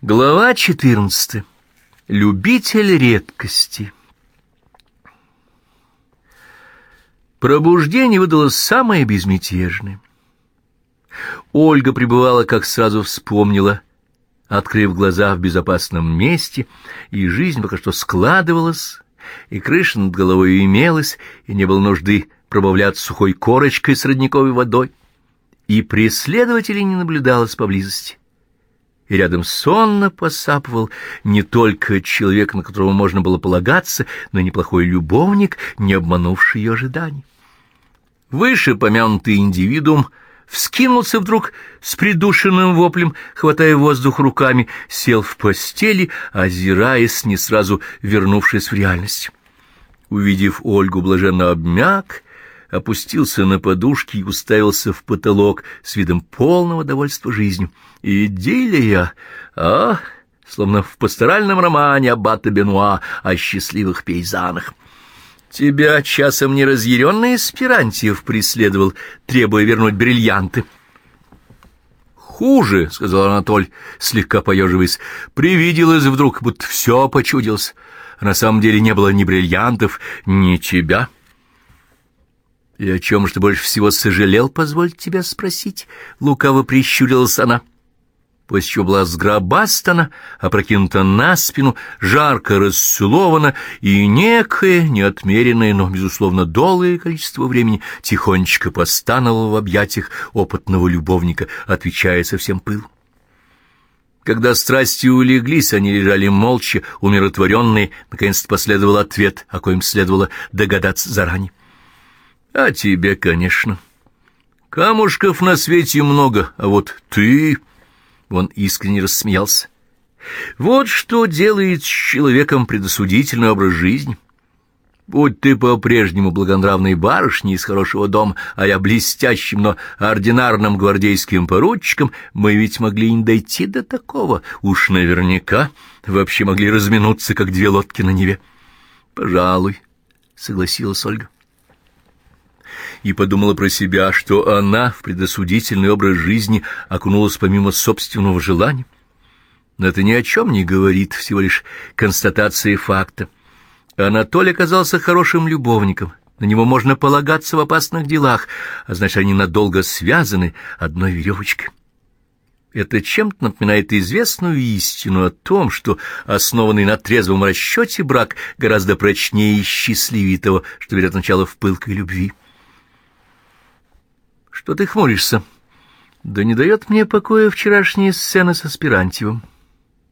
Глава 14. Любитель редкости. Пробуждение выдалось самое безмятежное. Ольга пребывала, как сразу вспомнила, открыв глаза в безопасном месте, и жизнь пока что складывалась, и крыша над головой имелась, и не было нужды пробавляться сухой корочкой с родниковой водой, и преследователей не наблюдалось поблизости и рядом сонно посапывал не только человек, на которого можно было полагаться, но и неплохой любовник, не обманувший ее ожиданий. Выше помянутый индивидуум вскинулся вдруг с придушенным воплем, хватая воздух руками, сел в постели, озираясь, не сразу вернувшись в реальность. Увидев Ольгу, блаженно обмяк, опустился на подушки и уставился в потолок с видом полного довольства жизнью. Идиллия, а, словно в пасторальном романе Аббата Бенуа о счастливых пейзанах. Тебя часом не разъяренный Спирантьев преследовал, требуя вернуть бриллианты. «Хуже», — сказал Анатоль, слегка поеживаясь, — «привиделось вдруг, будто все почудилось. На самом деле не было ни бриллиантов, ни тебя». «И о чем же ты больше всего сожалел, позволь тебя спросить?» — лукаво прищурилась она. После чего была сгробастана, опрокинута на спину, жарко расцелована, и некое, неотмеренное, но, безусловно, долгое количество времени тихонечко постановало в объятиях опытного любовника, отвечая со всем пылу. Когда страсти улеглись, они лежали молча, умиротворенные, наконец-то последовал ответ, о коем следовало догадаться заранее. А тебе, конечно. Камушков на свете много, а вот ты... Он искренне рассмеялся. Вот что делает с человеком предосудительный образ жизни. Будь ты по-прежнему благонравной барышней из хорошего дома, а я блестящим, но ординарным гвардейским поручиком, мы ведь могли не дойти до такого. Уж наверняка вообще могли разминуться, как две лодки на Неве. — Пожалуй, — согласилась Ольга и подумала про себя, что она в предосудительный образ жизни окунулась помимо собственного желания. Но это ни о чем не говорит, всего лишь констатация факта. Анатолий оказался хорошим любовником, на него можно полагаться в опасных делах, а значит, они надолго связаны одной веревочкой. Это чем-то напоминает известную истину о том, что основанный на трезвом расчете брак гораздо прочнее и счастливее того, что берет начало в пылкой любви. Что ты хмуришься? Да не дает мне покоя вчерашняя сцена со Спирантьевым,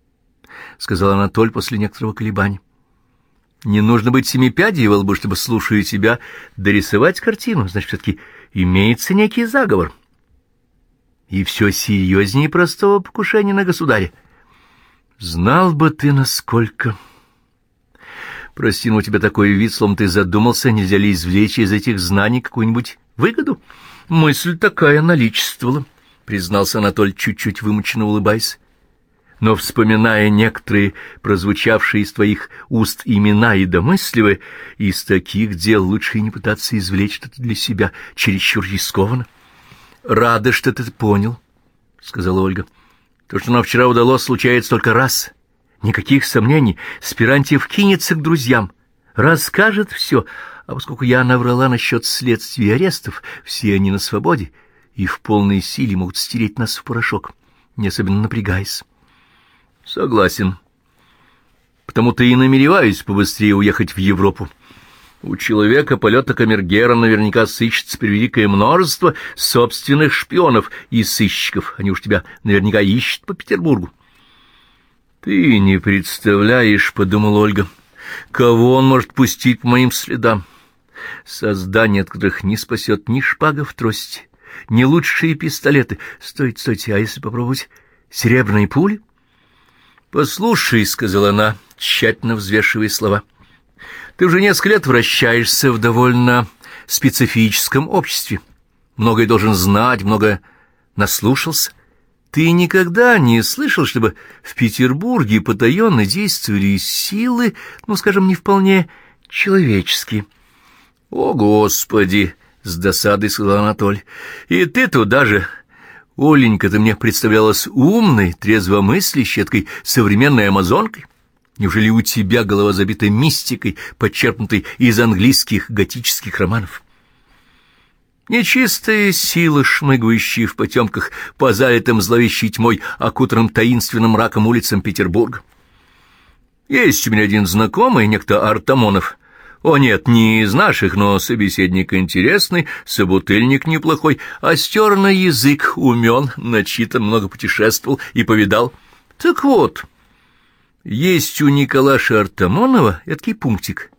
— сказал Анатоль после некоторого колебания. Не нужно быть семипядей во лбу, чтобы, слушая тебя, дорисовать картину. Значит, все-таки имеется некий заговор. И все серьезнее простого покушения на государя. Знал бы ты, насколько... Прости, но у тебя такой вид, словно ты задумался, нельзя ли извлечь из этих знаний какую-нибудь выгоду? — Мысль такая наличествовала, — признался Анатоль, чуть-чуть вымученно улыбаясь. Но, вспоминая некоторые прозвучавшие из твоих уст имена и домысливая, из таких дел лучше не пытаться извлечь что-то для себя чересчур рискованно. — Рада, что ты понял, — сказала Ольга. — То, что нам вчера удалось, случается только раз. Никаких сомнений, Спирантьев кинется к друзьям, расскажет все, а поскольку я наврала насчет следствия арестов, все они на свободе и в полной силе могут стереть нас в порошок, не особенно напрягаясь. Согласен. Потому-то и намереваюсь побыстрее уехать в Европу. У человека полета камергера наверняка сыщется превеликое множество собственных шпионов и сыщиков. Они уж тебя наверняка ищут по Петербургу. — Ты не представляешь, — подумала Ольга, — кого он может пустить по моим следам. — Создание, от которых не спасет ни шпага в трости, ни лучшие пистолеты. Стойте, стойте, а если попробовать серебряные пули? «Послушай», — сказала она, тщательно взвешивая слова, — «ты уже несколько лет вращаешься в довольно специфическом обществе. Многое должен знать, многое наслушался. Ты никогда не слышал, чтобы в Петербурге потаенно действовали силы, ну, скажем, не вполне человеческие?» «О, Господи!» — с досадой сказал Анатолий. «И ты туда же! Оленька, ты мне представлялась умной, трезвомыслящей, такой современной амазонкой. Неужели у тебя голова забита мистикой, подчеркнутой из английских готических романов? Нечистые силы, шмыгающие в потемках по залитым зловещей тьмой, окутанным таинственным мраком улицам Петербурга. Есть у меня один знакомый, некто Артамонов. О нет, не из наших, но собеседник интересный, собутыльник неплохой, остер на язык, умен, начитан, много путешествовал и повидал. Так вот, есть у Николаша Артамонова эдакий пунктик —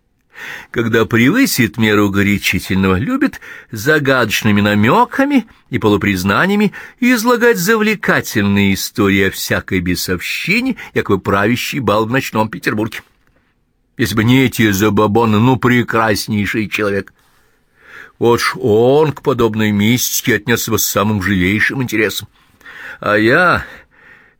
когда превысит меру горячительного, любит загадочными намеками и полупризнаниями излагать завлекательные истории о всякой бесовщине, якобы правящий бал в ночном Петербурге. Если бы не эти забабоны, ну, прекраснейший человек. Вот ж он к подобной мистике отнесся бы с самым живейшим интересом. А я,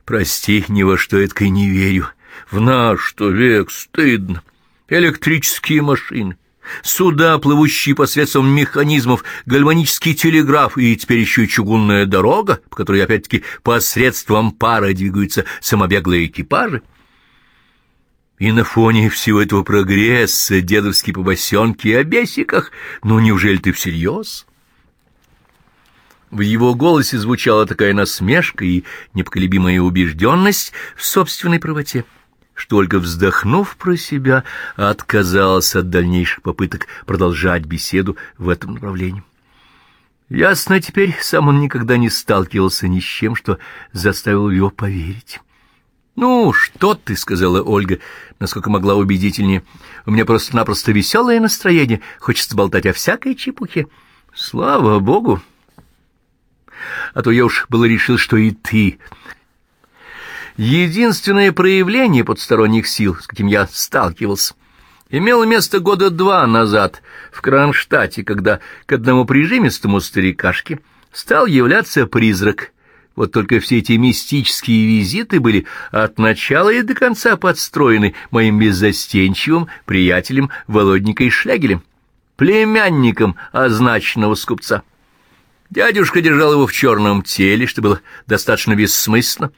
прости, ни во что это не верю. В наш-то век стыдно электрические машины, суда, плывущие посредством механизмов, гальванический телеграф и теперь еще и чугунная дорога, по которой опять-таки посредством пара двигаются самобеглые экипажи. И на фоне всего этого прогресса дедовские побосенки о бесиках, ну неужели ты всерьез? В его голосе звучала такая насмешка и непоколебимая убежденность в собственной правоте что Ольга, вздохнув про себя, отказалась от дальнейших попыток продолжать беседу в этом направлении. Ясно теперь, сам он никогда не сталкивался ни с чем, что заставил его поверить. «Ну, что ты?» — сказала Ольга, насколько могла убедительнее. «У меня просто-напросто веселое настроение, хочется болтать о всякой чепухе. Слава Богу!» А то я уж было решил, что и ты Единственное проявление подсторонних сил, с каким я сталкивался, имело место года два назад в Кронштадте, когда к одному прижимистому старикашке стал являться призрак. Вот только все эти мистические визиты были от начала и до конца подстроены моим беззастенчивым приятелем Володникой Шлягелем, племянником означенного скупца. Дядюшка держал его в черном теле, что было достаточно бессмысленно,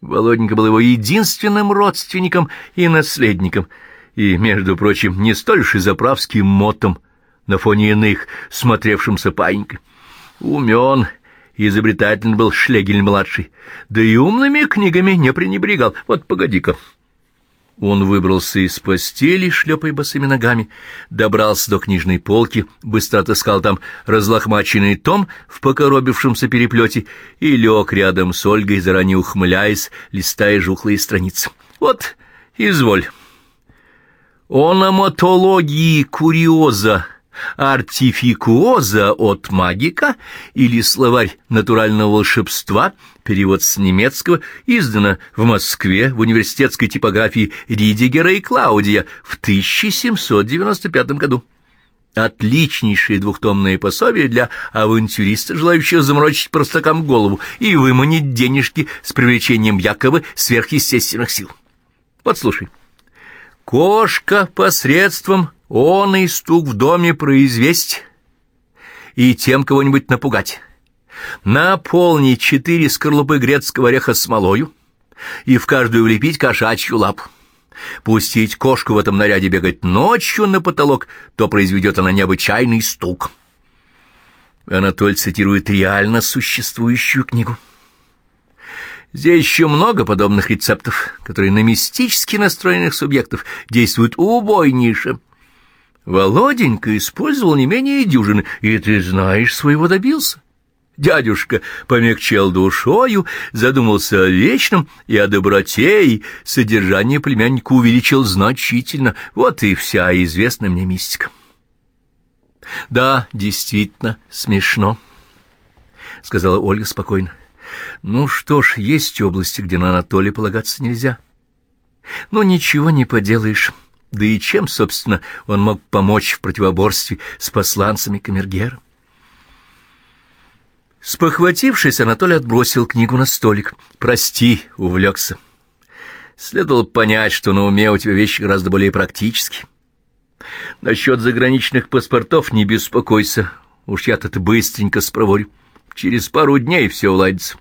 Володенька был его единственным родственником и наследником, и, между прочим, не столь уж и заправским мотом на фоне иных, смотревшимся паинькой. Умен, изобретательный был Шлегель-младший, да и умными книгами не пренебрегал. Вот погоди-ка. Он выбрался из постели, шлепая босыми ногами, добрался до книжной полки, быстро отыскал там разлохмаченный том в покоробившемся переплете и лег рядом с Ольгой, заранее ухмыляясь, листая жухлые страницы. «Вот, изволь. Ономатологии куриоза» артификуоза от магика или словарь натурального волшебства, перевод с немецкого, издано в Москве в университетской типографии Ридигера и Клаудия в 1795 году. Отличнейшее двухтомное пособие для авантюриста, желающего заморочить простакам голову и выманить денежки с привлечением якобы сверхъестественных сил. Вот слушай. Кошка посредством он и стук в доме произвесть и тем кого-нибудь напугать. Наполнить четыре скорлупы грецкого ореха смолою и в каждую влепить кошачью лапу. Пустить кошку в этом наряде бегать ночью на потолок, то произведет она необычайный стук. Анатоль цитирует реально существующую книгу. Здесь еще много подобных рецептов, которые на мистически настроенных субъектов действуют убойнейше. Володенька использовал не менее дюжины, и ты знаешь, своего добился. Дядюшка помягчел душою, задумался о вечном и о доброте, и содержание племянника увеличил значительно. Вот и вся известная мне мистика. «Да, действительно, смешно», — сказала Ольга спокойно. «Ну что ж, есть области, где на Анатолия полагаться нельзя. Но ничего не поделаешь». Да и чем, собственно, он мог помочь в противоборстве с посланцами Камергера? Спохватившись, Анатолий отбросил книгу на столик. «Прости», — увлекся. Следовало понять, что на уме у тебя вещи гораздо более практические. Насчет заграничных паспортов не беспокойся. Уж я-то быстренько спроворю. через пару дней все уладится.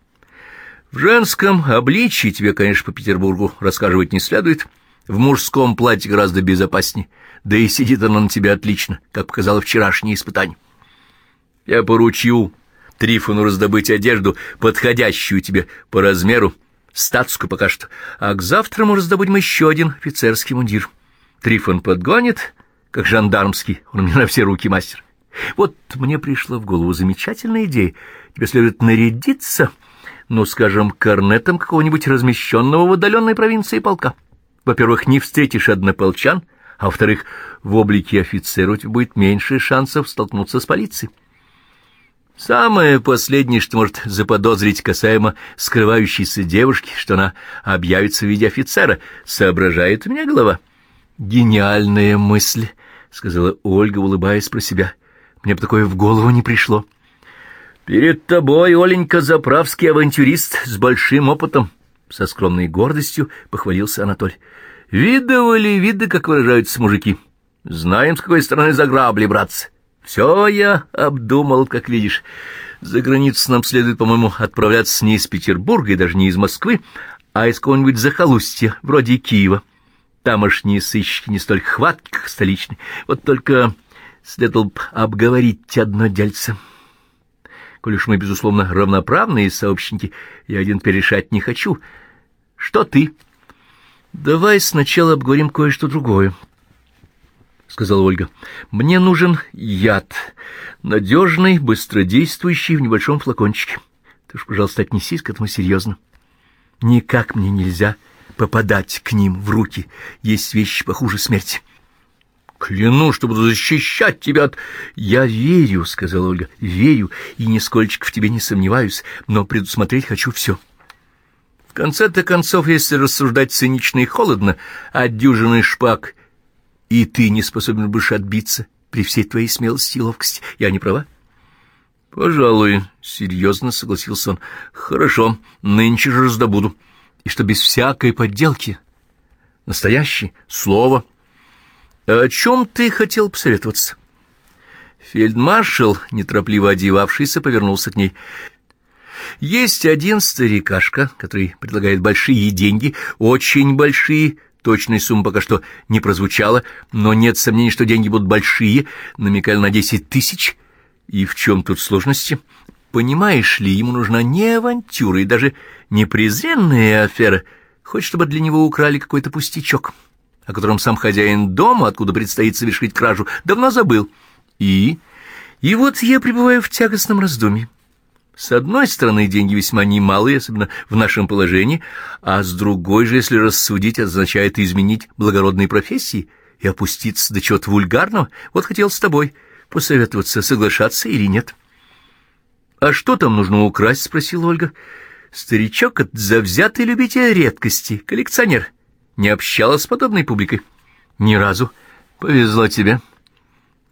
В женском обличии тебе, конечно, по Петербургу рассказывать не следует. В мужском платье гораздо безопаснее. Да и сидит оно на тебе отлично, как показало вчерашнее испытание. Я поручу Трифону раздобыть одежду, подходящую тебе по размеру, статскую пока что, а к завтраму раздобудем еще один офицерский мундир. Трифон подгонит, как жандармский, он мне на все руки мастер. Вот мне пришла в голову замечательная идея. Тебе следует нарядиться, ну, скажем, корнетом какого-нибудь размещенного в отдаленной провинции полка. Во-первых, не встретишь однополчан, а во-вторых, в облике офицера у тебя будет меньше шансов столкнуться с полицией. Самое последнее, что может заподозрить касаемо скрывающейся девушки, что она объявится в виде офицера, соображает у меня голова. «Гениальная мысль», — сказала Ольга, улыбаясь про себя. «Мне бы такое в голову не пришло». «Перед тобой, Оленька, заправский авантюрист с большим опытом», — со скромной гордостью похвалился Анатоль. «Видывали виды, как выражаются мужики. Знаем, с какой стороны за грабли браться». Все я обдумал, как видишь. За границу нам следует, по-моему, отправляться не из Петербурга и даже не из Москвы, а из какого-нибудь захолустья, вроде Киева. Тамошние сыщики не столь хватки, как столичные. Вот только следовало бы обговорить одно дельце. Коль уж мы, безусловно, равноправные сообщники, я один перешать не хочу. Что ты? Давай сначала обговорим кое-что другое. — сказала Ольга. — Мне нужен яд, надежный, быстродействующий в небольшом флакончике. Ты уж, пожалуйста, отнесись к этому серьезно. Никак мне нельзя попадать к ним в руки. Есть вещи похуже смерти. — Клянусь, что буду защищать тебя от... — Я верю, — сказала Ольга, — верю, и нисколько в тебе не сомневаюсь, но предусмотреть хочу все. Конце-то концов, если рассуждать цинично и холодно, от дюжины шпаг и ты не способен больше отбиться при всей твоей смелости и ловкости. Я не права? — Пожалуй, — серьезно согласился он. — Хорошо, нынче же раздобуду. И что без всякой подделки. Настоящее слово. О чем ты хотел посоветоваться? Фельдмаршал, неторопливо одевавшийся, повернулся к ней. — Есть один старикашка, который предлагает большие деньги, очень большие, Точной суммы пока что не прозвучало, но нет сомнений, что деньги будут большие, намекали на десять тысяч. И в чем тут сложности? Понимаешь ли, ему нужна не авантюра и даже не презренная афера. Хочет, чтобы для него украли какой-то пустячок, о котором сам хозяин дома, откуда предстоит совершить кражу, давно забыл. И... И вот я пребываю в тягостном раздумье. С одной стороны, деньги весьма немалые, особенно в нашем положении, а с другой же, если рассудить, означает изменить благородные профессии и опуститься до чего-то вульгарного. Вот хотел с тобой посоветоваться, соглашаться или нет. — А что там нужно украсть? — спросила Ольга. — Старичок — это завзятый любитель редкости, коллекционер. Не общалась с подобной публикой? — Ни разу. Повезло тебе. —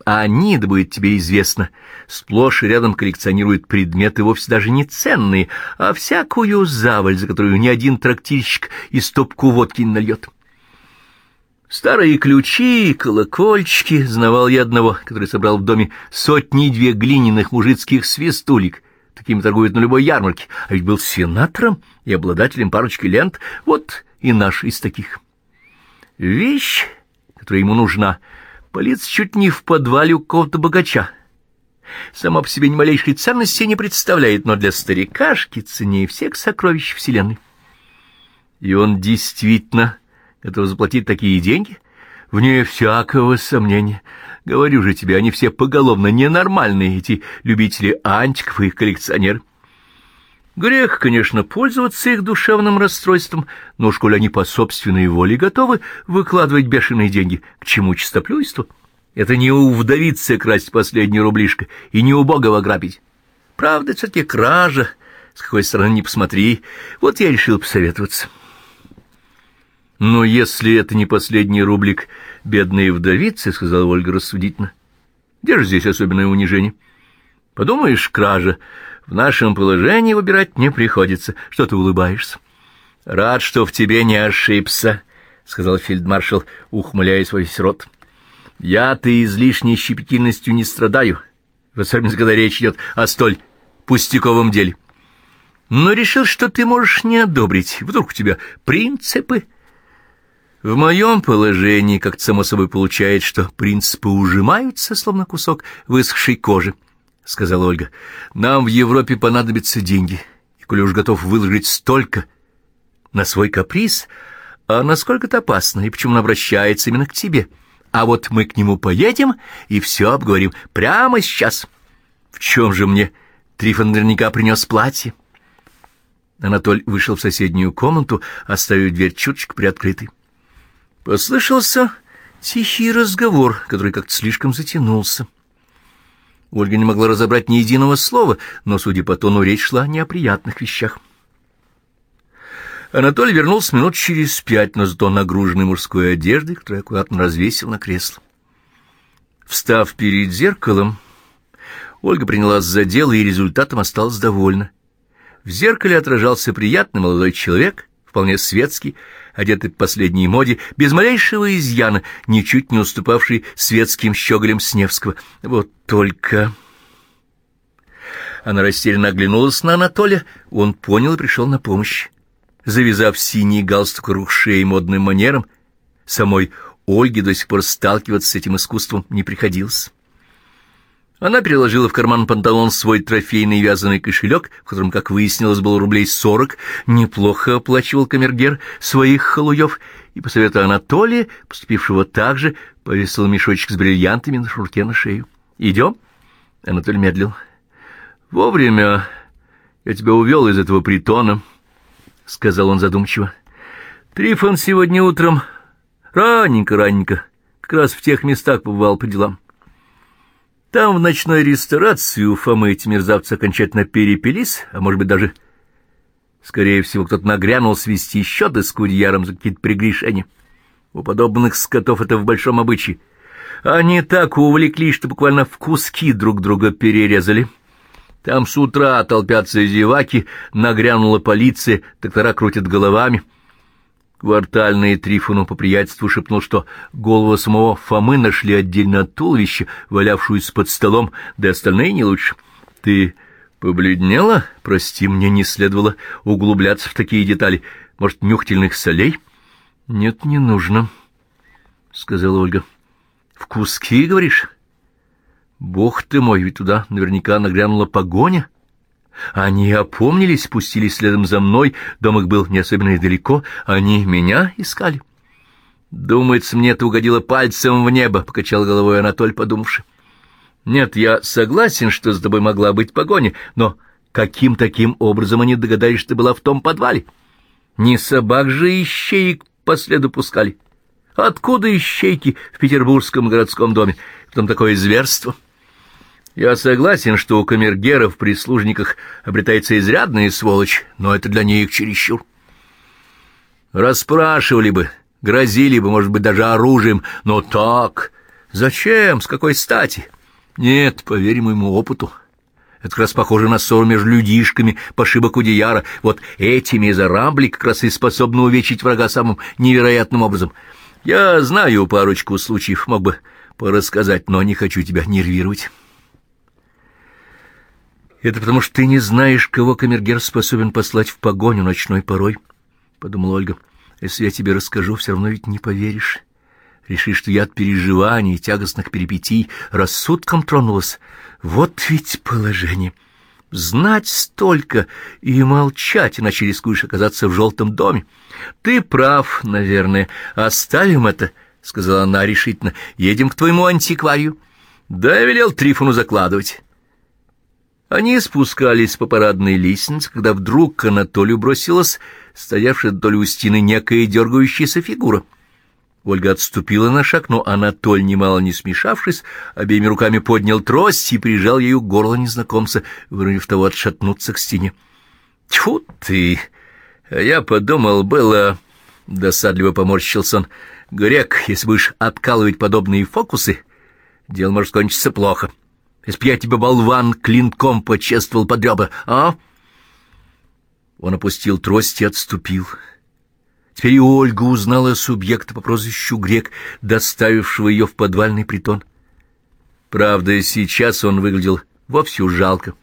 а они, да будет тебе известно, сплошь и рядом коллекционируют предметы вовсе даже не ценные, а всякую заваль, за которую ни один трактирщик и стопку водки не нальет. Старые ключи, колокольчики, знавал я одного, который собрал в доме сотни-две глиняных мужицких свистулек, такими торгуют на любой ярмарке, а ведь был сенатором и обладателем парочки лент, вот и наш из таких. Вещь, которая ему нужна — Полиция чуть не в подвале у какого-то богача. Сама по себе ни малейшей ценности не представляет, но для старикашки ценнее всех сокровищ Вселенной. И он действительно готов заплатить такие деньги? Вне всякого сомнения. Говорю же тебе, они все поголовно ненормальные, эти любители антиков и их коллекционеры. Грех, конечно, пользоваться их душевным расстройством, но уж коли они по собственной воле готовы выкладывать бешеные деньги, к чему чистоплюйство? Это не у вдовицы красть последнюю рублишко и не у богова грабить. Правда, все-таки кража, с какой стороны не посмотри. Вот я решил посоветоваться. Но если это не последний рублик бедной вдовицы, — сказала Ольга рассудительно, — где же здесь особенное унижение? Подумаешь, кража — в нашем положении выбирать не приходится. Что ты улыбаешься? — Рад, что в тебе не ошибся, — сказал фельдмаршал, ухмыляясь во весь рот. — Я-то излишней щепетильностью не страдаю, в особенности, когда речь идет о столь пустяковом деле. Но решил, что ты можешь не одобрить. Вдруг у тебя принципы? В моем положении, как само собой получается, что принципы ужимаются, словно кусок высохшей кожи, — сказала Ольга. Нам в Европе понадобятся деньги, и коли уж готов выложить столько на свой каприз, а насколько это опасно, и почему он обращается именно к тебе? А вот мы к нему поедем и все обговорим прямо сейчас. В чем же мне Трифон наверняка принес платье? Анатоль вышел в соседнюю комнату, оставив дверь чуточку приоткрытой. Послышался тихий разговор, который как-то слишком затянулся. Ольга не могла разобрать ни единого слова, но, судя по тону, речь шла не о приятных вещах. Анатолий вернулся минут через пять, но зато нагруженный мужской одеждой, которую аккуратно развесил на кресло. Встав перед зеркалом, Ольга принялась за дело и результатом осталась довольна. В зеркале отражался приятный молодой человек, вполне светский, одетый по последней моде, без малейшего изъяна, ничуть не уступавший светским щеголям Сневского. Вот только... Она растерянно оглянулась на Анатолия, он понял и пришел на помощь завязав синий галстук рук шеи модным манером, самой Ольге до сих пор сталкиваться с этим искусством не приходилось. Она переложила в карман панталон свой трофейный вязаный кошелек, в котором, как выяснилось, было рублей сорок, неплохо оплачивал камергер своих халуев, и, по совету Анатолия, поступившего так же, повесил мешочек с бриллиантами на шнурке на шею. «Идем?» Анатолий медлил. «Вовремя я тебя увел из этого притона». — сказал он задумчиво. Трифон сегодня утром раненько-раненько, как раз в тех местах побывал по делам. Там в ночной ресторации у Фомы эти мерзавцы окончательно перепились, а может быть даже, скорее всего, кто-то нагрянул свести счеты с Кудьяром за какие-то прегрешения. У подобных скотов это в большом обычае. Они так увлеклись, что буквально в куски друг друга перерезали — там с утра толпятся зеваки, нагрянула полиция, доктора крутят головами. Квартальный Трифону по приятельству шепнул, что голову самого Фомы нашли отдельно от туловища, валявшуюся под столом, да остальные не лучше. Ты побледнела? Прости, мне не следовало углубляться в такие детали. Может, нюхательных солей? Нет, не нужно, — сказала Ольга. В куски, говоришь? Бог ты мой, ведь туда наверняка нагрянула погоня. Они опомнились, спустились следом за мной, дом их был не особенно и далеко, они меня искали. Думается, мне это угодило пальцем в небо, — покачал головой Анатоль, подумавши. Нет, я согласен, что с тобой могла быть погоня, но каким таким образом они догадались, что ты была в том подвале? Не собак же ищеек по следу пускали. Откуда ищейки в петербургском городском доме? Потом такое зверство — я согласен, что у камергеров, прислужниках обретается изрядная сволочь, но это для них чересчур. Расспрашивали бы, грозили бы, может быть, даже оружием, но так... Зачем? С какой стати? Нет, поверь моему опыту. Это как раз похоже на ссору между людишками пошиба Кудеяра. Вот эти мезорамбли как раз и способны увечить врага самым невероятным образом. Я знаю парочку случаев, мог бы порассказать, но не хочу тебя нервировать». Это потому что ты не знаешь, кого камергер способен послать в погоню ночной порой, — подумала Ольга. Если я тебе расскажу, все равно ведь не поверишь. Решишь, что я от переживаний и тягостных перипетий рассудком тронулась. Вот ведь положение. Знать столько и молчать, иначе рискуешь оказаться в желтом доме. Ты прав, наверное. Оставим это, — сказала она решительно. Едем к твоему антикварию. Да, я велел Трифону закладывать. Они спускались по парадной лестнице, когда вдруг к Анатолию бросилась стоявшая вдоль у стены некая дергающаяся фигура. Ольга отступила на шаг, но Анатоль, немало не смешавшись, обеими руками поднял трость и прижал ею горло незнакомца, выронив того отшатнуться к стене. — Тьфу ты! А я подумал, было... — досадливо поморщился он. — Грек, если будешь откалывать подобные фокусы, дело может кончиться плохо. — если б я тебя, болван, клинком почествовал под ребра, а? Он опустил трость и отступил. Теперь и Ольга узнала субъекта по прозвищу Грек, доставившего ее в подвальный притон. Правда, сейчас он выглядел вовсе жалко.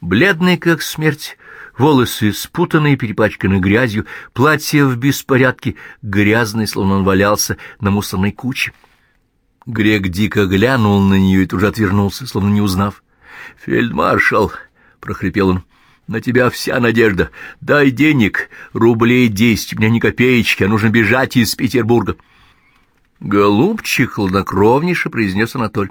Бледный, как смерть, волосы спутанные, перепачканы грязью, платье в беспорядке, грязный, словно он валялся на мусорной куче. Грек дико глянул на нее и тут же отвернулся, словно не узнав. «Фельдмаршал!» — прохрипел он. «На тебя вся надежда. Дай денег, рублей десять, у меня ни копеечки, а нужно бежать из Петербурга». «Голубчик!» — хладнокровнейше произнес Анатоль.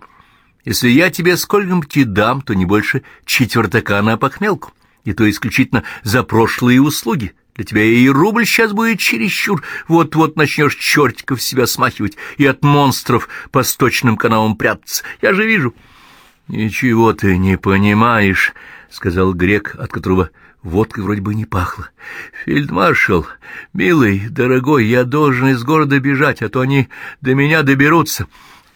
«Если я тебе сколько-нибудь дам, то не больше четвертака на похмелку, и то исключительно за прошлые услуги». Для тебя и рубль сейчас будет чересчур. Вот-вот начнешь чертиков себя смахивать и от монстров по сточным каналам прятаться. Я же вижу. — Ничего ты не понимаешь, — сказал грек, от которого водкой вроде бы не пахло. — Фельдмаршал, милый, дорогой, я должен из города бежать, а то они до меня доберутся.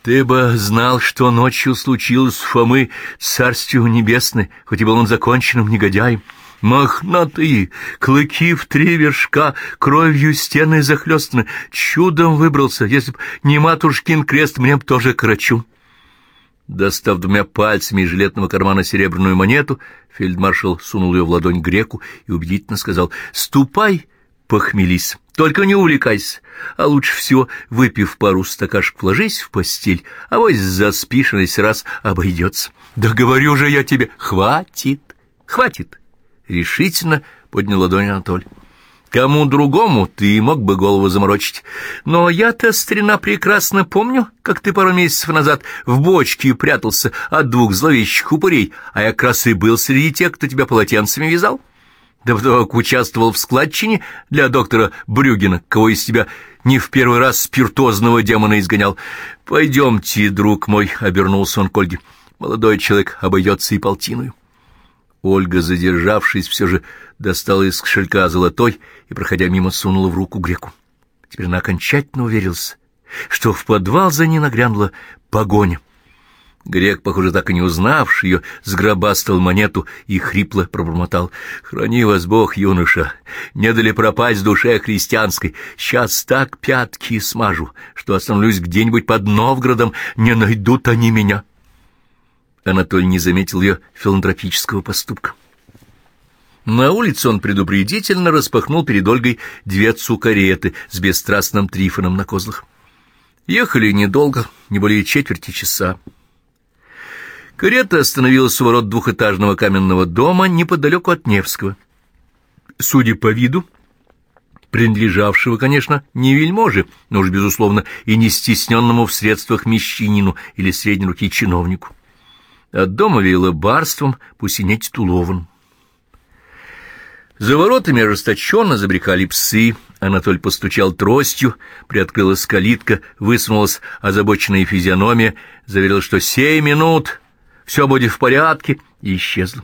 Ты бы знал, что ночью случилось с Фомы царствию небесное, хоть и был он законченным негодяем. — Мохнатые, клыки в три вершка, кровью стены захлестаны. Чудом выбрался, если б не матушкин крест, мне б тоже крачу. Достав двумя пальцами из жилетного кармана серебряную монету, фельдмаршал сунул ее в ладонь греку и убедительно сказал «Ступай, похмелись, только не увлекайся, а лучше всего, выпив пару стакашек, ложись в постель, а вось заспишь, раз обойдется». «Да говорю же я тебе, хватит, хватит». — решительно поднял ладонь Анатоль. Кому другому ты мог бы голову заморочить. Но я-то, старина, прекрасно помню, как ты пару месяцев назад в бочке прятался от двух зловещих упырей, а я как раз и был среди тех, кто тебя полотенцами вязал. Да вдобавок участвовал в складчине для доктора Брюгина, кого из тебя не в первый раз спиртозного демона изгонял. Пойдемте, друг мой, — обернулся он к Ольге. Молодой человек обойдется и полтиную. Ольга, задержавшись, все же достала из кошелька золотой и, проходя мимо, сунула в руку греку. Теперь она окончательно уверился, что в подвал за ней нагрянула погоня. Грек, похоже, так и не узнавший ее, сгробастал монету и хрипло пробормотал. «Храни вас Бог, юноша! Не дали пропасть душе христианской! Сейчас так пятки смажу, что остановлюсь где-нибудь под Новгородом, не найдут они меня!» Анатолий не заметил ее филантропического поступка. На улице он предупредительно распахнул перед Ольгой дверцу кареты с бесстрастным трифоном на козлах. Ехали недолго, не более четверти часа. Карета остановилась у ворот двухэтажного каменного дома неподалеку от Невского. Судя по виду, принадлежавшего, конечно, не вельможе, но уж, безусловно, и не стесненному в средствах мещанину или средней руки чиновнику. От дома веяло барством, пусть и не титулованным. За воротами ожесточенно забрекали псы. Анатоль постучал тростью, приоткрылась калитка, высунулась озабоченная физиономия, заверил, что семь минут, все будет в порядке, и исчезла.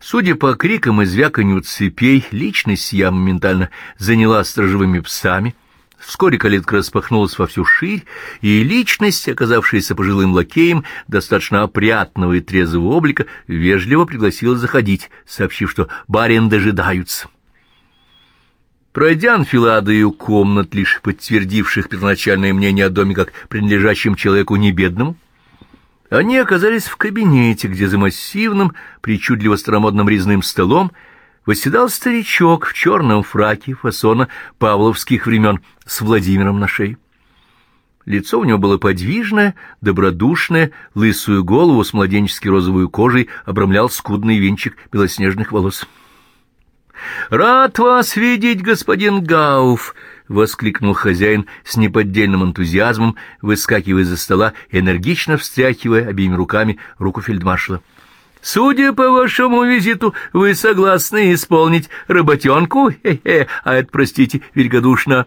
Судя по крикам и звяканью цепей, личность я моментально заняла сторожевыми псами — Вскоре калитка распахнулась во всю ширь, и личность, оказавшаяся пожилым лакеем, достаточно опрятного и трезвого облика, вежливо пригласила заходить, сообщив, что барин дожидаются. Пройдя анфиладою комнат, лишь подтвердивших первоначальное мнение о доме как принадлежащем человеку небедному, они оказались в кабинете, где за массивным, причудливо старомодным резным столом восседал старичок в черном фраке фасона павловских времен с Владимиром на шее. Лицо у него было подвижное, добродушное, лысую голову с младенчески розовой кожей обрамлял скудный венчик белоснежных волос. «Рад вас видеть, господин Гауф!» — воскликнул хозяин с неподдельным энтузиазмом, выскакивая из-за стола энергично встряхивая обеими руками руку фельдмаршала. Судя по вашему визиту, вы согласны исполнить работенку? Хе-хе, а это, простите, великодушно.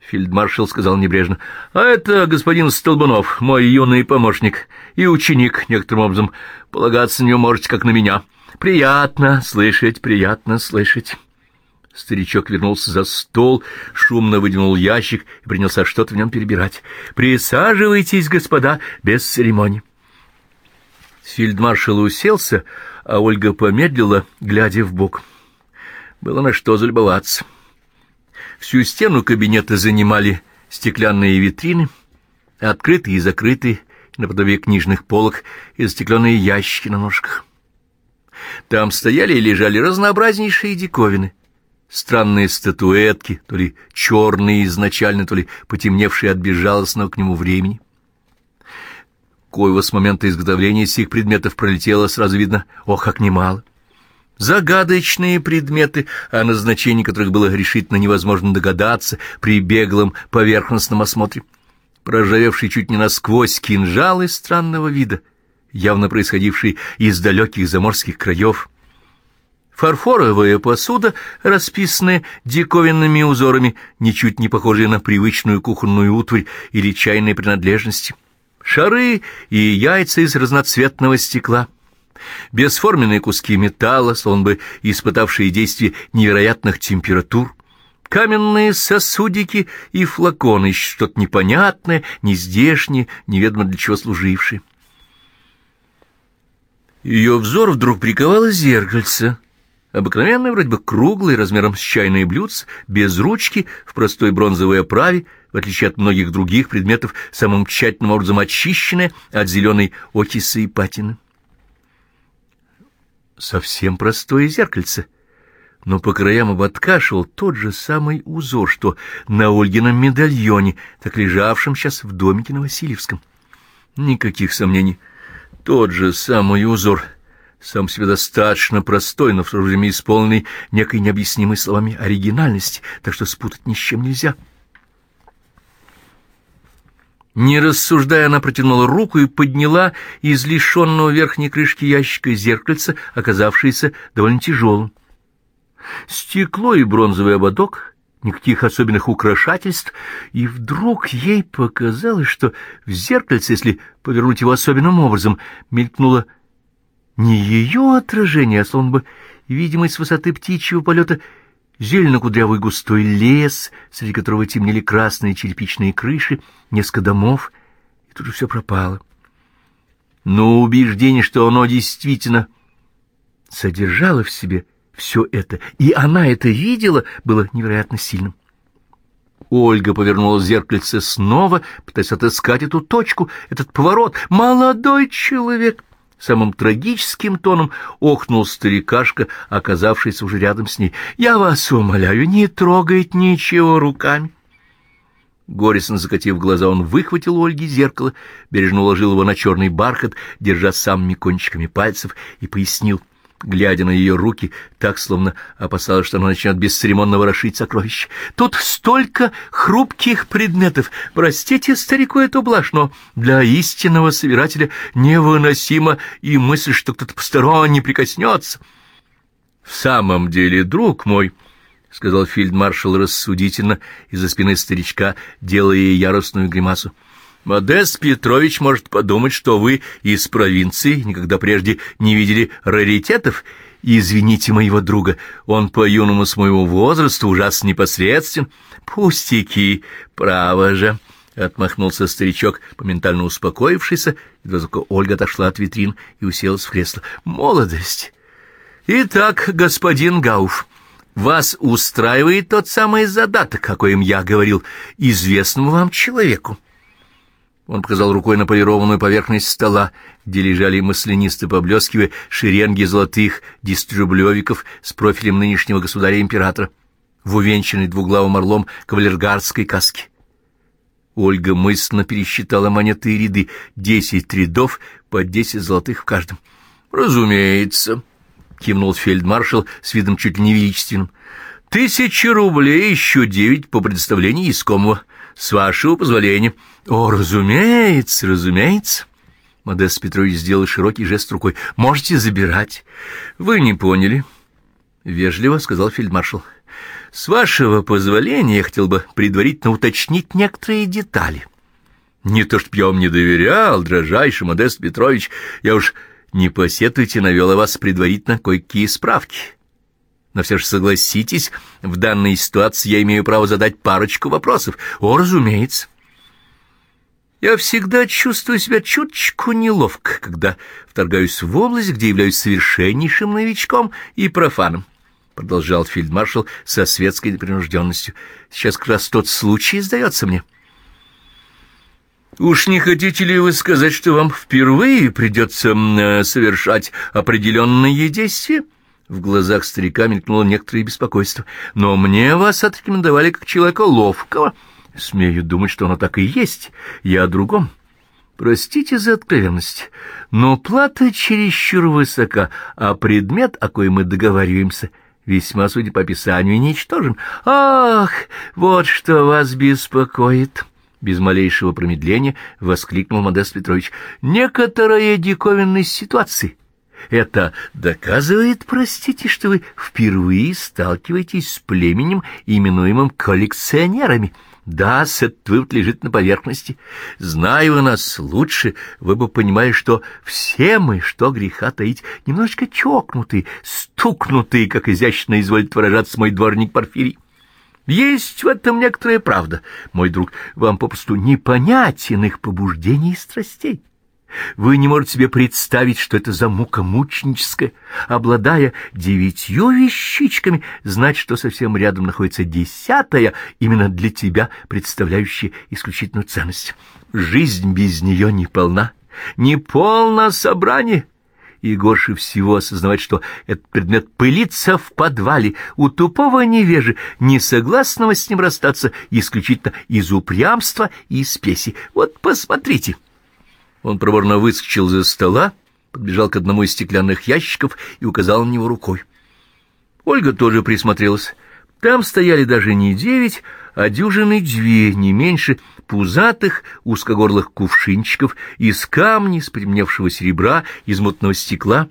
Фельдмаршал сказал небрежно. А это господин Столбунов, мой юный помощник и ученик, некоторым образом. Полагаться на него можете, как на меня. Приятно слышать, приятно слышать. Старичок вернулся за стол, шумно выдвинул ящик и принялся что-то в нем перебирать. «Присаживайтесь, господа, без церемоний». Фельдмаршал уселся, а Ольга помедлила, глядя в бок. Было на что залюбоваться. Всю стену кабинета занимали стеклянные витрины, открытые и закрытые, наподобие книжных полок и застекленные ящики на ножках. Там стояли и лежали разнообразнейшие диковины. Странные статуэтки, то ли черные изначально, то ли потемневшие от безжалостного к нему времени. Коего с момента изготовления сих предметов пролетело, сразу видно, ох, как немало. Загадочные предметы, о назначении которых было решительно невозможно догадаться при беглом поверхностном осмотре. Прожавевший чуть не насквозь кинжалы странного вида, явно происходившие из далеких заморских краев. Фарфоровая посуда, расписанная диковинными узорами, ничуть не похожая на привычную кухонную утварь или чайные принадлежности. Шары и яйца из разноцветного стекла — бесформенные куски металла, словно бы испытавшие действие невероятных температур, каменные сосудики и флаконы, что-то непонятное, нездешнее, неведомо для чего служившие. Ее взор вдруг приковало зеркальце, обыкновенное, вроде бы круглое, размером с чайное блюдце, без ручки, в простой бронзовой оправе, в отличие от многих других предметов, самым тщательным образом очищенное от зеленой окиси и патины совсем простое зеркальце, но по краям ободка шел тот же самый узор, что на Ольгином медальоне, так лежавшем сейчас в домике на Васильевском. Никаких сомнений. Тот же самый узор, сам себе достаточно простой, но в то же время исполненный некой необъяснимой словами оригинальности, так что спутать ни с чем нельзя. — не рассуждая, она протянула руку и подняла из лишенного верхней крышки ящика зеркальца, оказавшееся довольно тяжелым. Стекло и бронзовый ободок, никаких особенных украшательств, и вдруг ей показалось, что в зеркальце, если повернуть его особенным образом, мелькнуло не ее отражение, а словно бы видимый с высоты птичьего полета зелено-кудрявый густой лес, среди которого темнели красные черепичные крыши, несколько домов, и тут же все пропало. Но убеждение, что оно действительно содержало в себе все это, и она это видела, было невероятно сильным. Ольга повернула зеркальце снова, пытаясь отыскать эту точку, этот поворот. «Молодой человек!» Самым трагическим тоном охнул старикашка, оказавшийся уже рядом с ней. «Я вас умоляю, не трогать ничего руками!» Горестно закатив глаза, он выхватил у Ольги зеркало, бережно уложил его на черный бархат, держа самыми кончиками пальцев, и пояснил — глядя на ее руки, так, словно опасалась, что она начнет бесцеремонно ворошить сокровища. «Тут столько хрупких предметов! Простите старику эту блажь, но для истинного собирателя невыносимо и мысль, что кто-то посторонний прикоснется». «В самом деле, друг мой...» — сказал фельдмаршал рассудительно из-за спины старичка, делая яростную гримасу. Модест Петрович может подумать, что вы из провинции, никогда прежде не видели раритетов. Извините моего друга, он по юному с моего возраста ужасно непосредствен. Пустяки, право же, — отмахнулся старичок, моментально успокоившийся, едва только Ольга отошла от витрин и уселась в кресло. Молодость. Итак, господин Гауф, вас устраивает тот самый задаток, о коем я говорил, известному вам человеку. Он показал рукой на полированную поверхность стола, где лежали маслянисто поблескивая шеренги золотых диструблевиков с профилем нынешнего государя-императора в увенчанной двуглавым орлом кавалергардской каске. Ольга мысленно пересчитала монеты и ряды, десять рядов по десять золотых в каждом. «Разумеется», — кивнул фельдмаршал с видом чуть ли не величественным. «Тысяча рублей, еще девять по предоставлению искомого. С вашего позволения». «О, разумеется, разумеется!» Модест Петрович сделал широкий жест рукой. «Можете забирать». «Вы не поняли», — вежливо сказал фельдмаршал. «С вашего позволения я хотел бы предварительно уточнить некоторые детали. Не то чтоб я вам не доверял, дрожайший Модест Петрович, я уж не посетуйте, навел о вас предварительно кое-какие справки. Но все же согласитесь, в данной ситуации я имею право задать парочку вопросов. О, разумеется». Я всегда чувствую себя чуточку неловко, когда вторгаюсь в область, где являюсь совершеннейшим новичком и профаном, — продолжал фельдмаршал со светской непринужденностью. Сейчас как раз тот случай сдается мне. Уж не хотите ли вы сказать, что вам впервые придется э, совершать определенные действия? В глазах старика мелькнуло некоторое беспокойство. Но мне вас отрекомендовали как человека ловкого. Смею думать, что оно так и есть. Я о другом. Простите за откровенность, но плата чересчур высока, а предмет, о коем мы договариваемся, весьма, судя по описанию, ничтожен. Ах, вот что вас беспокоит!» Без малейшего промедления воскликнул Модест Петрович. «Некоторая диковинность ситуации. Это доказывает, простите, что вы впервые сталкиваетесь с племенем, именуемым коллекционерами». Да, этот вывод лежит на поверхности. Зная вы нас лучше, вы бы понимали, что все мы, что греха таить, немножечко чокнутые, стукнутые, как изящно изволит выражаться мой дворник Порфирий. Есть в этом некоторая правда, мой друг, вам попросту не понять иных побуждений и страстей. Вы не можете себе представить, что это за мука мученическая, обладая девятью вещичками, знать, что совсем рядом находится десятая, именно для тебя представляющая исключительную ценность. Жизнь без нее не полна, не полно собрание. И горше всего осознавать, что этот предмет пылится в подвале у тупого невежи, не согласного с ним расстаться исключительно из упрямства и спеси. Вот посмотрите. — он проворно выскочил за стола, подбежал к одному из стеклянных ящиков и указал на него рукой. Ольга тоже присмотрелась. Там стояли даже не девять, а дюжины две, не меньше, пузатых узкогорлых кувшинчиков из камня, из примневшего серебра, из мутного стекла,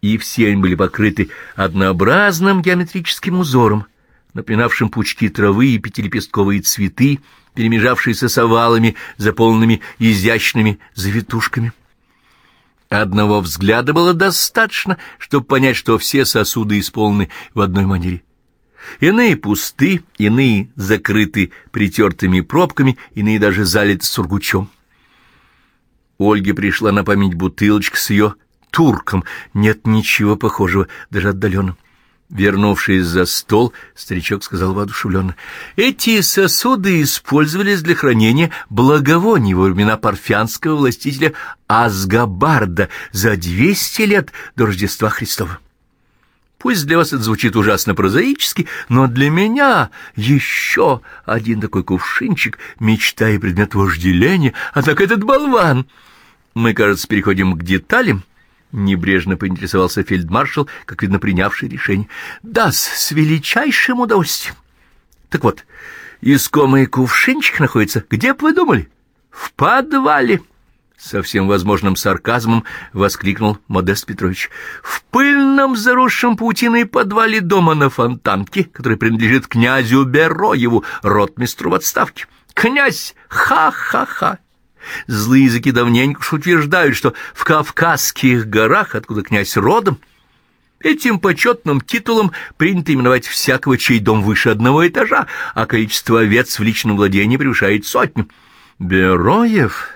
и все они были покрыты однообразным геометрическим узором, напоминавшим пучки травы и пятилепестковые цветы, перемежавшиеся с овалами, заполненными изящными завитушками. Одного взгляда было достаточно, чтобы понять, что все сосуды исполнены в одной манере. Иные пусты, иные закрыты притертыми пробками, иные даже залиты сургучом. Ольге пришла на память бутылочка с ее турком. Нет ничего похожего, даже отдаленно. Вернувшись за стол, старичок сказал воодушевленно, «Эти сосуды использовались для хранения благовоний во времена парфянского властителя Асгабарда за двести лет до Рождества Христова. Пусть для вас это звучит ужасно прозаически, но для меня еще один такой кувшинчик, мечта и предмет вожделения, а так этот болван. Мы, кажется, переходим к деталям». Небрежно поинтересовался фельдмаршал, как видно, принявший решение. Да, с величайшим удовольствием. Так вот, искомый кувшинчик находится, где бы вы думали? В подвале. Со всем возможным сарказмом воскликнул Модест Петрович. В пыльном заросшем паутиной подвале дома на Фонтанке, который принадлежит князю Бероеву, ротмистру в отставке. Князь! Ха-ха-ха! Злые языки давненько уж утверждают, что в Кавказских горах, откуда князь родом, этим почетным титулом принято именовать всякого, чей дом выше одного этажа, а количество овец в личном владении превышает сотню. Бероев...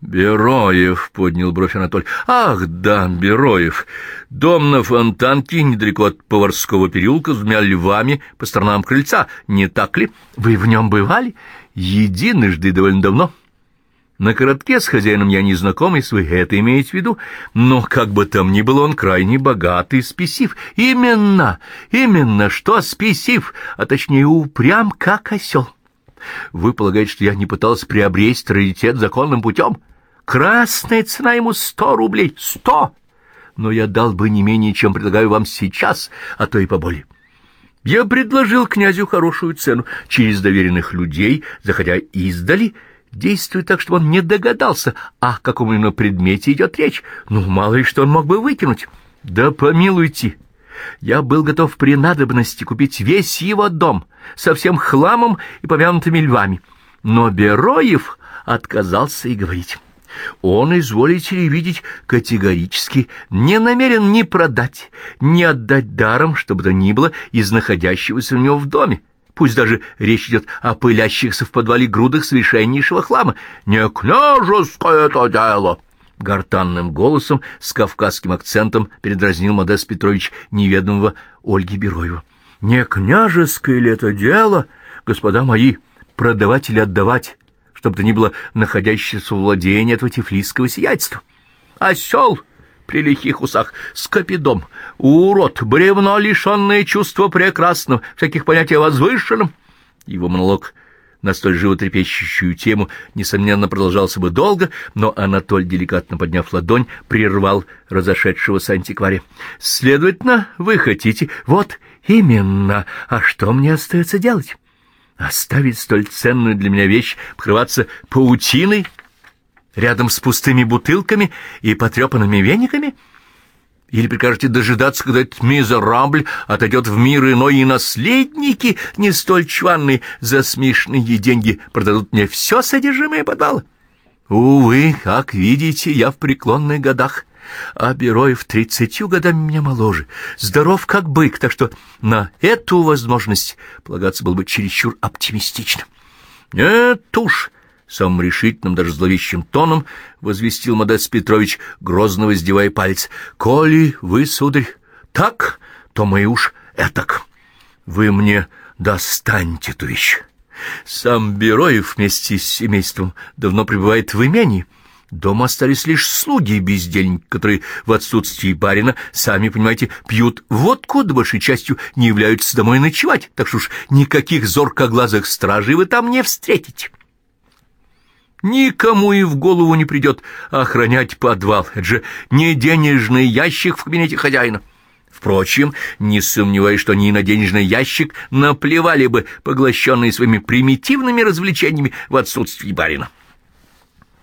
«Бероев», — поднял бровь Анатоль. «Ах, да, Бероев. Дом на Фонтанке, недалеко от Поварского переулка, с двумя львами по сторонам крыльца. Не так ли? Вы в нем бывали? Единожды довольно давно». На коротке с хозяином я не знаком, если вы это имеете в виду, но как бы там ни было, он крайне богатый, спесив. Именно, именно, что спесив, а точнее упрям, как осел. Вы полагаете, что я не пытался приобрести раритет законным путем? Красная цена ему сто рублей, сто! Но я дал бы не менее, чем предлагаю вам сейчас, а то и поболее. Я предложил князю хорошую цену через доверенных людей, заходя издали, Действуй так, чтобы он не догадался, о каком именно предмете идет речь. Ну, мало ли что он мог бы выкинуть. Да помилуйте, я был готов при надобности купить весь его дом со всем хламом и помянутыми львами. Но Бероев отказался и говорить. Он, изволите ли видеть, категорически не намерен ни продать, ни отдать даром, чтобы то ни было из находящегося у него в доме пусть даже речь идет о пылящихся в подвале грудах совершеннейшего хлама. Не княжеское это дело!» Гортанным голосом с кавказским акцентом передразнил Модест Петрович неведомого Ольги Бероева. «Не княжеское ли это дело, господа мои, продавать или отдавать, чтобы то ни было находящееся в этого тифлисского сиятельства. Осел при лихих усах, скопидом, урод, бревно, лишенное чувства прекрасного, всяких понятий о возвышенном. Его монолог на столь животрепещущую тему, несомненно, продолжался бы долго, но Анатоль, деликатно подняв ладонь, прервал разошедшегося антиквария. «Следовательно, вы хотите...» «Вот именно! А что мне остается делать? Оставить столь ценную для меня вещь покрываться паутиной?» Рядом с пустыми бутылками и потрепанными вениками? Или прикажете дожидаться, когда этот мизерабль отойдет в мир иной, и наследники, не столь чванные, за смешные деньги продадут мне все содержимое подвала? Увы, как видите, я в преклонных годах, а Бероев тридцатью годами меня моложе, здоров как бык, так что на эту возможность полагаться было бы чересчур оптимистично. Нет уж, самым решительным, даже зловещим тоном возвестил Модест Петрович, грозно воздевая палец. «Коли вы, сударь, так, то мы уж этак. Вы мне достаньте эту вещь. Сам Бероев вместе с семейством давно пребывает в имении». Дома остались лишь слуги и бездельники, которые в отсутствии барина, сами понимаете, пьют водку, да большей частью не являются домой ночевать, так что уж никаких зоркоглазых стражей вы там не встретите. Никому и в голову не придет охранять подвал. Это же не денежный ящик в кабинете хозяина. Впрочем, не сомневаюсь, что они на денежный ящик наплевали бы, поглощенные своими примитивными развлечениями в отсутствии барина.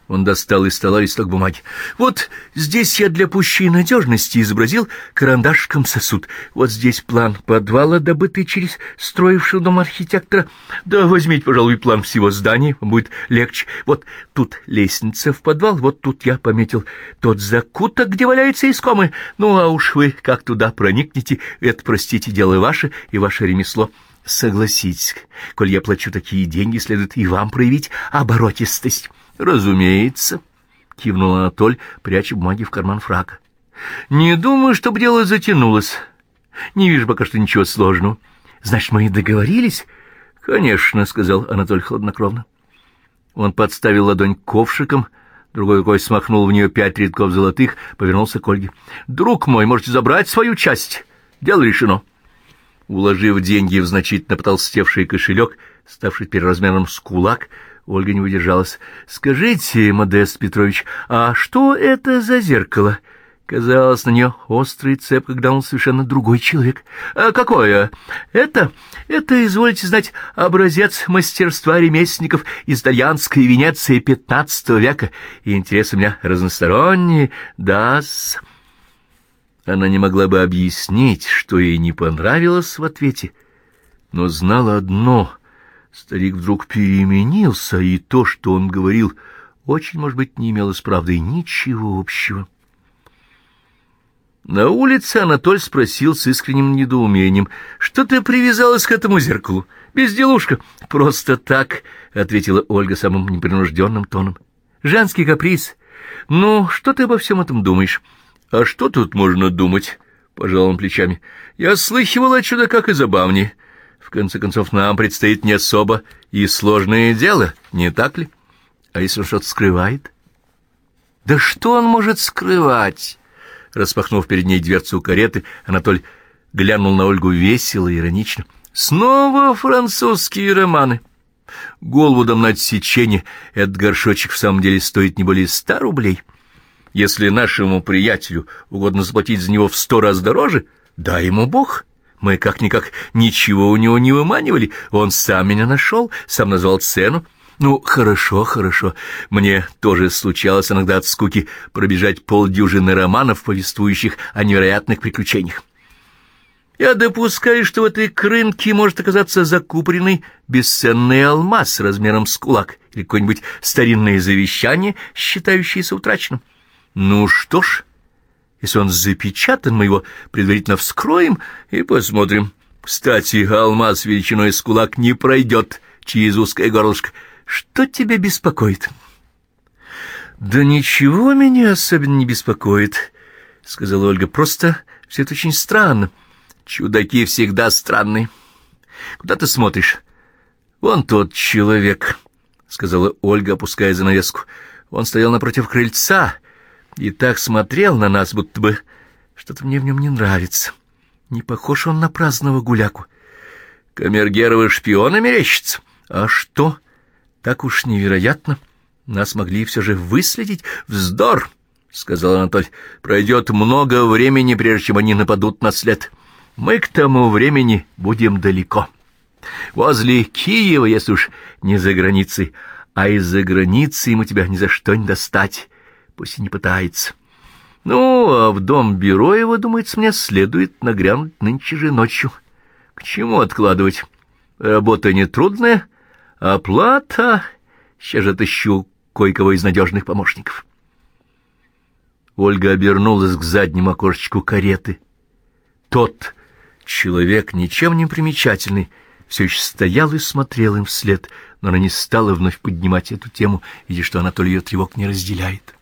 Он достал из стола листок бумаги. «Вот здесь я для пущей надежности изобразил карандашком сосуд. Вот здесь план подвала, добытый через строившего дом архитектора. Да возьмите, пожалуй, план всего здания, будет легче. Вот тут лестница в подвал, вот тут я пометил тот закуток, где валяются искомы. Ну, а уж вы как туда проникнете, это, простите, дело ваше и ваше ремесло». Согласитесь, коль я плачу такие деньги, следует и вам проявить оборотистость. «Разумеется», — кивнул Анатоль, пряча бумаги в карман фрака. «Не думаю, чтобы дело затянулось. Не вижу пока что ничего сложного. Значит, мы и договорились?» «Конечно», — сказал Анатоль хладнокровно. Он подставил ладонь ковшиком, другой рукой смахнул в нее пять рядков золотых, повернулся к Ольге. «Друг мой, можете забрать свою часть. Дело решено». Уложив деньги в значительно потолстевший кошелек, ставший теперь размером с кулак, Ольга не выдержалась. «Скажите, Модест Петрович, а что это за зеркало?» Казалось, на нее острый цеп, когда он совершенно другой человек. «А какое? Это? Это, извольте знать, образец мастерства ремесленников из итальянской Венеции XV века. И интерес у меня разносторонний, да -с. Она не могла бы объяснить, что ей не понравилось в ответе, но знала одно — Старик вдруг переменился, и то, что он говорил, очень, может быть, не имело с правдой ничего общего. На улице Анатоль спросил с искренним недоумением, «Что ты привязалась к этому зеркалу? Безделушка?» «Просто так», — ответила Ольга самым непринужденным тоном. «Женский каприз. Ну, что ты обо всем этом думаешь?» «А что тут можно думать?» — пожал он плечами. «Я слыхивала о чудаках и забавнее. Конце концов, нам предстоит не особо и сложное дело, не так ли? А если он что-то скрывает? Да что он может скрывать? Распахнув перед ней дверцу кареты, Анатоль глянул на Ольгу весело и иронично. Снова французские романы. Голову дам на отсечение. Этот горшочек в самом деле стоит не более ста рублей. Если нашему приятелю угодно заплатить за него в сто раз дороже, дай ему Бог. Мы как-никак ничего у него не выманивали. Он сам меня нашел, сам назвал цену. Ну, хорошо, хорошо. Мне тоже случалось иногда от скуки пробежать полдюжины романов, повествующих о невероятных приключениях. Я допускаю, что в этой крынке может оказаться закупоренный бесценный алмаз размером с кулак или какое-нибудь старинное завещание, считающееся утраченным. Ну что ж... Если он запечатан, мы его предварительно вскроем и посмотрим. Кстати, алмаз величиной с кулак не пройдет через узкое горлышко. Что тебя беспокоит? — Да ничего меня особенно не беспокоит, — сказала Ольга. — Просто все это очень странно. Чудаки всегда странные. Куда ты смотришь? Вон тот человек. сказала Ольга, опуская занавеску. Он стоял напротив крыльца и так смотрел на нас, будто бы что-то мне в нем не нравится. Не похож он на праздного гуляку. Камергеровы шпионы мерещится. А что? Так уж невероятно. Нас могли все же выследить. Вздор, — сказал Анатоль. Пройдет много времени, прежде чем они нападут на след. Мы к тому времени будем далеко. Возле Киева, если уж не за границей, а из-за границы ему тебя ни за что не достать, пусть и не пытается. Ну, а в дом бюро его, думается, мне следует нагрянуть нынче же ночью. К чему откладывать? Работа нетрудная, оплата... Сейчас же отыщу кое-кого из надежных помощников. Ольга обернулась к заднему окошечку кареты. Тот человек, ничем не примечательный, все еще стоял и смотрел им вслед, но она не стала вновь поднимать эту тему, видя, что Анатолий ее тревог не разделяет.